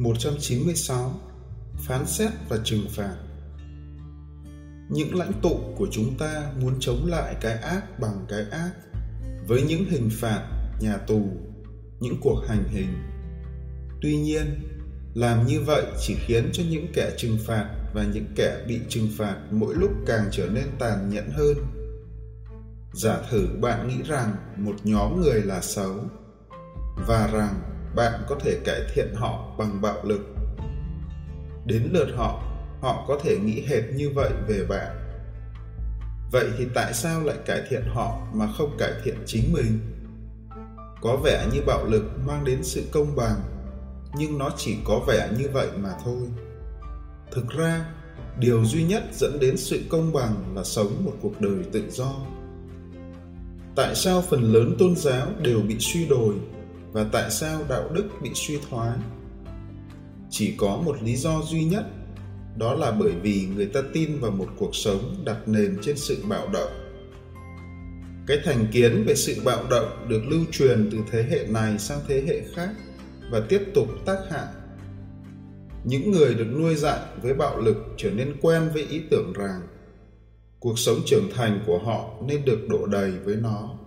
196 Phán xét và trừng phạt Những lãnh tụ của chúng ta muốn chống lại cái ác bằng cái ác với những hình phạt, nhà tù, những cuộc hành hình. Tuy nhiên, làm như vậy chỉ khiến cho những kẻ trừng phạt và những kẻ bị trừng phạt mỗi lúc càng trở nên tàn nhẫn hơn. Giả thử bạn nghĩ rằng một nhóm người là xấu và rằng bạn có thể cải thiện họ bằng bạo lực. Đến lượt họ họ có thể nghĩ hệt như vậy về bạn. Vậy thì tại sao lại cải thiện họ mà không cải thiện chính mình? Có vẻ như bạo lực mang đến sự công bằng, nhưng nó chỉ có vẻ như vậy mà thôi. Thực ra, điều duy nhất dẫn đến sự công bằng là sống một cuộc đời tự do. Tại sao phần lớn tôn giáo đều bị suy đồi? Và tại sao đạo đức bị suy thoái? Chỉ có một lý do duy nhất, đó là bởi vì người ta tin vào một cuộc sống đặt nền trên sự bạo động. Cái thành kiến về sự bạo động được lưu truyền từ thế hệ này sang thế hệ khác và tiếp tục tác hại. Những người được nuôi dạy với bạo lực trở nên quen với ý tưởng rằng cuộc sống trưởng thành của họ nên được đổ đầy với nó.